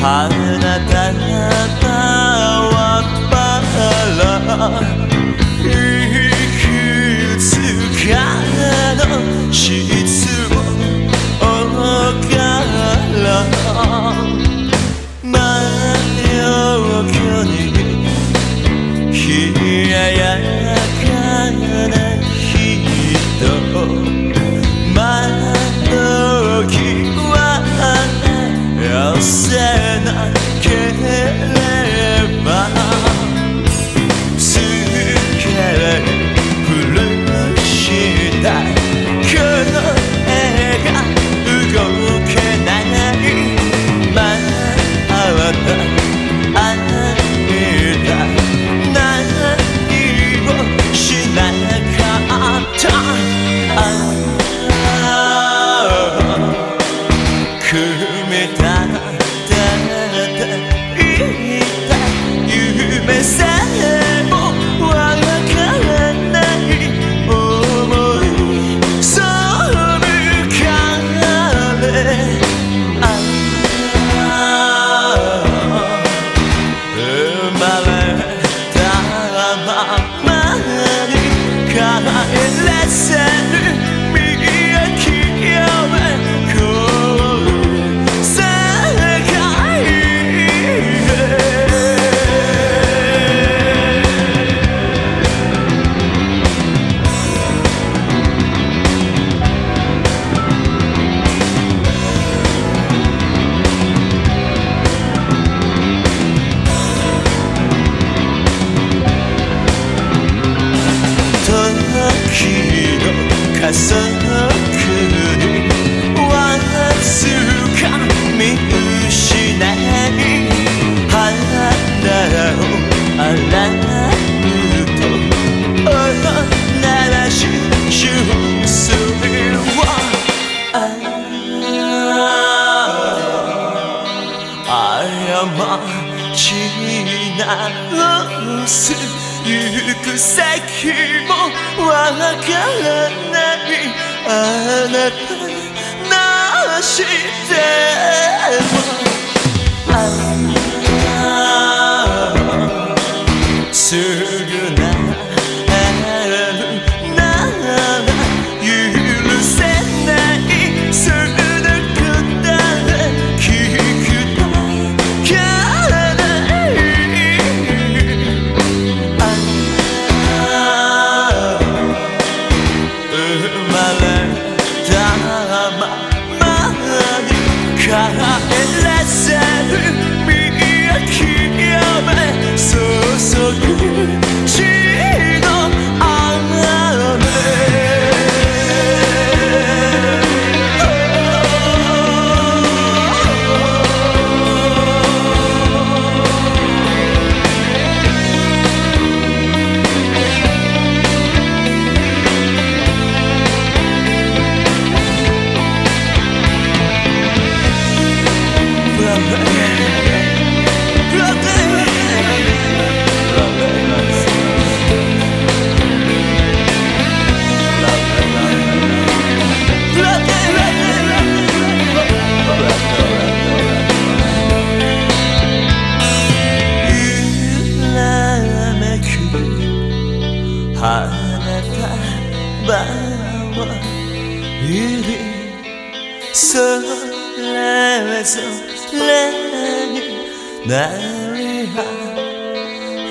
花がたやたわっぱら say listen 行く先もわからないあなたなしても myself 바와 이리 설레 설레니 나를 향해